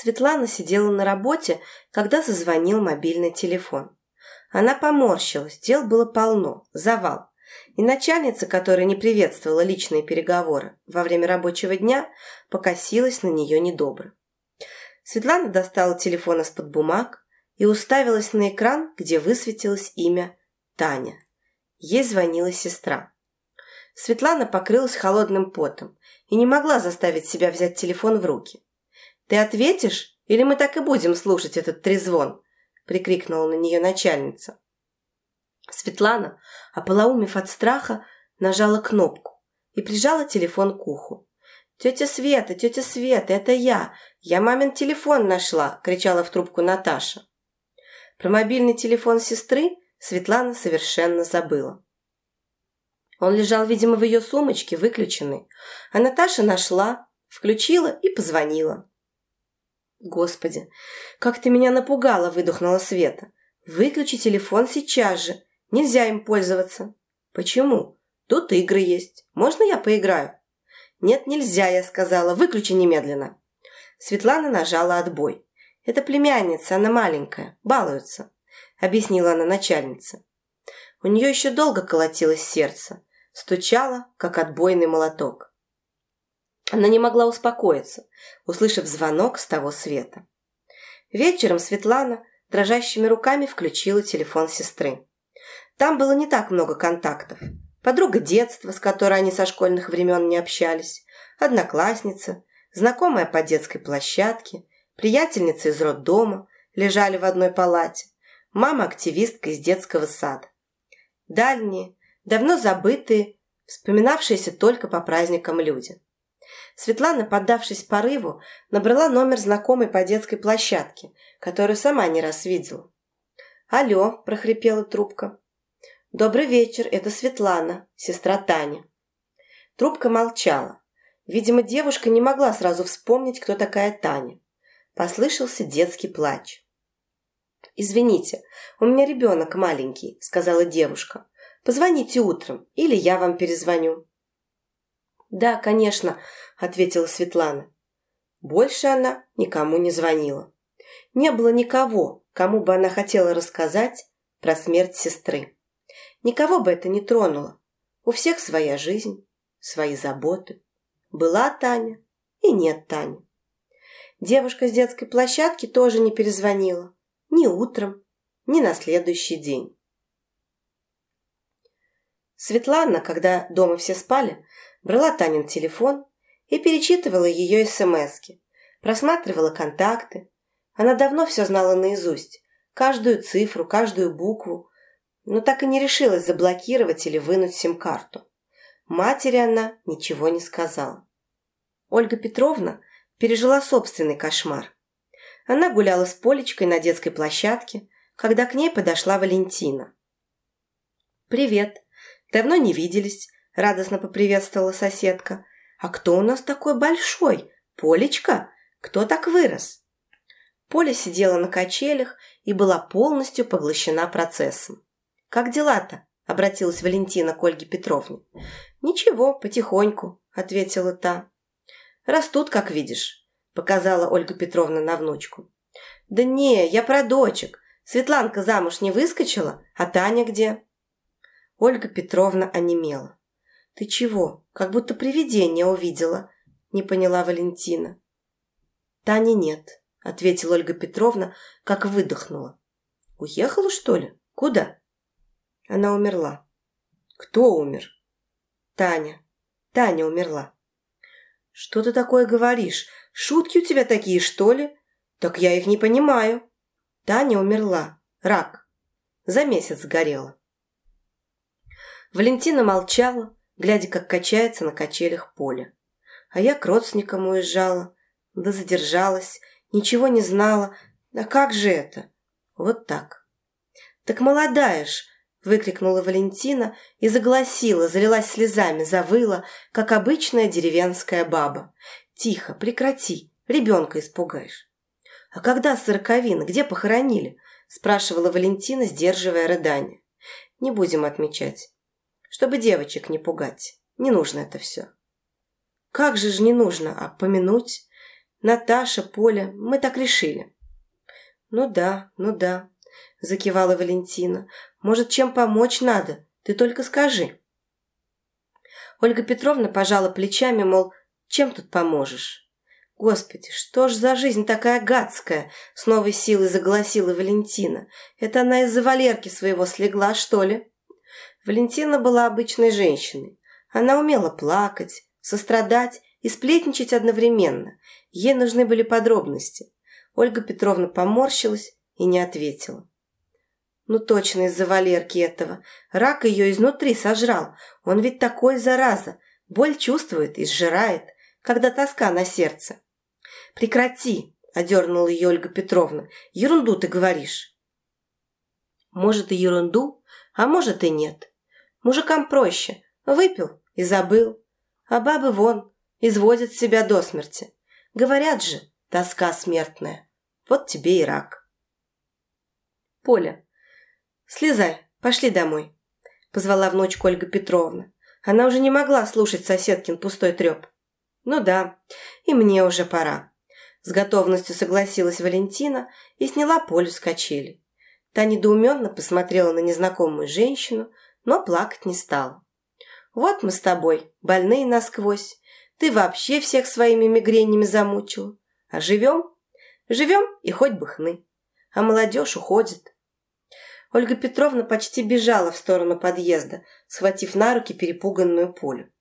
Светлана сидела на работе, когда зазвонил мобильный телефон. Она поморщилась, дел было полно, завал. И начальница, которая не приветствовала личные переговоры во время рабочего дня, покосилась на нее недобро. Светлана достала телефон из-под бумаг и уставилась на экран, где высветилось имя Таня. Ей звонила сестра. Светлана покрылась холодным потом и не могла заставить себя взять телефон в руки. «Ты ответишь, или мы так и будем слушать этот трезвон?» прикрикнула на нее начальница. Светлана, ополоумев от страха, нажала кнопку и прижала телефон к уху. «Тетя Света, тетя Света, это я! Я мамин телефон нашла!» – кричала в трубку Наташа. Про мобильный телефон сестры Светлана совершенно забыла. Он лежал, видимо, в ее сумочке, выключенный, а Наташа нашла, включила и позвонила. «Господи, как ты меня напугала!» – выдохнула Света. «Выключи телефон сейчас же. Нельзя им пользоваться». «Почему? Тут игры есть. Можно я поиграю?» «Нет, нельзя», – я сказала. «Выключи немедленно». Светлана нажала отбой. «Это племянница, она маленькая. Балуется», – объяснила она начальнице. У нее еще долго колотилось сердце. Стучало, как отбойный молоток. Она не могла успокоиться, услышав звонок с того света. Вечером Светлана дрожащими руками включила телефон сестры. Там было не так много контактов. Подруга детства, с которой они со школьных времен не общались, одноклассница, знакомая по детской площадке, приятельница из роддома, лежали в одной палате, мама-активистка из детского сада. Дальние, давно забытые, вспоминавшиеся только по праздникам люди. Светлана, поддавшись порыву, набрала номер знакомой по детской площадке, которую сама не раз видела. «Алло», – прохрипела трубка. «Добрый вечер, это Светлана, сестра Таня». Трубка молчала. Видимо, девушка не могла сразу вспомнить, кто такая Таня. Послышался детский плач. «Извините, у меня ребенок маленький», – сказала девушка. «Позвоните утром, или я вам перезвоню». «Да, конечно», – ответила Светлана. Больше она никому не звонила. Не было никого, кому бы она хотела рассказать про смерть сестры. Никого бы это не тронуло. У всех своя жизнь, свои заботы. Была Таня и нет Тани. Девушка с детской площадки тоже не перезвонила. Ни утром, ни на следующий день. Светлана, когда дома все спали, брала Танин телефон и перечитывала ее СМСки, просматривала контакты. Она давно все знала наизусть, каждую цифру, каждую букву, но так и не решилась заблокировать или вынуть сим-карту. Матери она ничего не сказала. Ольга Петровна пережила собственный кошмар. Она гуляла с Полечкой на детской площадке, когда к ней подошла Валентина. «Привет. Давно не виделись радостно поприветствовала соседка. «А кто у нас такой большой? Полечка? Кто так вырос?» Поля сидела на качелях и была полностью поглощена процессом. «Как дела-то?» – обратилась Валентина к Ольге Петровне. «Ничего, потихоньку», – ответила та. «Растут, как видишь», – показала Ольга Петровна на внучку. «Да не, я про дочек. Светланка замуж не выскочила, а Таня где?» Ольга Петровна онемела. «Ты чего? Как будто привидение увидела», – не поняла Валентина. «Тани нет», – ответила Ольга Петровна, как выдохнула. «Уехала, что ли? Куда?» Она умерла. «Кто умер?» «Таня. Таня умерла». «Что ты такое говоришь? Шутки у тебя такие, что ли? Так я их не понимаю». Таня умерла. Рак. За месяц сгорела. Валентина молчала, глядя, как качается на качелях поле. А я к родственникам уезжала, да задержалась, ничего не знала. А как же это? Вот так. Так молодая ж, выкрикнула Валентина и загласила, залилась слезами, завыла, как обычная деревенская баба. Тихо, прекрати, ребенка испугаешь. А когда сороковина, где похоронили? спрашивала Валентина, сдерживая рыдание. Не будем отмечать чтобы девочек не пугать. Не нужно это все. Как же ж не нужно, а помянуть? Наташа, Поля, мы так решили». «Ну да, ну да», – закивала Валентина. «Может, чем помочь надо? Ты только скажи». Ольга Петровна пожала плечами, мол, чем тут поможешь? Господи, что ж за жизнь такая гадская? С новой силой заголосила Валентина. Это она из-за Валерки своего слегла, что ли? Валентина была обычной женщиной. Она умела плакать, сострадать и сплетничать одновременно. Ей нужны были подробности. Ольга Петровна поморщилась и не ответила. Ну точно из-за Валерки этого. Рак ее изнутри сожрал. Он ведь такой, зараза. Боль чувствует и сжирает, когда тоска на сердце. «Прекрати!» – одернула ее Ольга Петровна. «Ерунду ты говоришь». Может и ерунду, а может и нет. Мужикам проще. Выпил и забыл. А бабы вон, изводят себя до смерти. Говорят же, тоска смертная. Вот тебе и рак. Поля, слезай, пошли домой, позвала внучку Ольга Петровна. Она уже не могла слушать соседкин пустой треп. Ну да, и мне уже пора. С готовностью согласилась Валентина и сняла Полю с качели. Та недоуменно посмотрела на незнакомую женщину, но плакать не стала. «Вот мы с тобой, больные насквозь. Ты вообще всех своими мигренями замучил. А живем? Живем и хоть бы хны. А молодежь уходит». Ольга Петровна почти бежала в сторону подъезда, схватив на руки перепуганную Полю.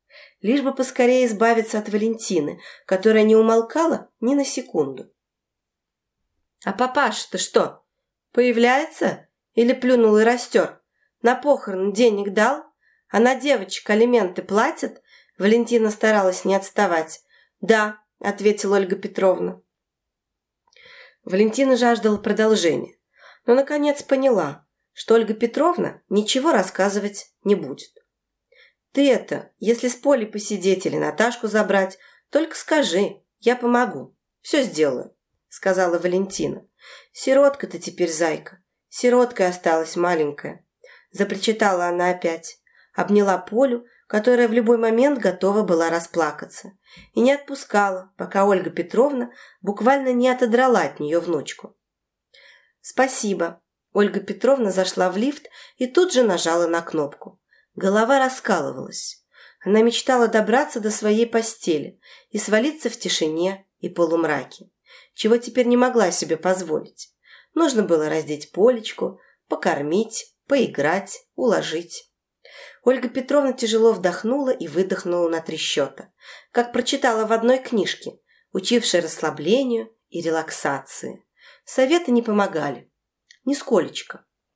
Лишь бы поскорее избавиться от Валентины, которая не умолкала ни на секунду. «А папаша-то что, появляется? Или плюнул и растер? На похорон денег дал? А на девочек алименты платят?» Валентина старалась не отставать. «Да», — ответила Ольга Петровна. Валентина жаждала продолжения, но, наконец, поняла, что Ольга Петровна ничего рассказывать не будет. «Ты это, если с Полей посидеть или Наташку забрать, только скажи, я помогу, все сделаю», — сказала Валентина. «Сиротка-то теперь зайка, сироткой осталась маленькая», — запричитала она опять, обняла Полю, которая в любой момент готова была расплакаться, и не отпускала, пока Ольга Петровна буквально не отодрала от нее внучку. «Спасибо», Ольга Петровна зашла в лифт и тут же нажала на кнопку. Голова раскалывалась. Она мечтала добраться до своей постели и свалиться в тишине и полумраке, чего теперь не могла себе позволить. Нужно было раздеть Полечку, покормить, поиграть, уложить. Ольга Петровна тяжело вдохнула и выдохнула на три счета, как прочитала в одной книжке, учившей расслаблению и релаксации. Советы не помогали. Нисколечко.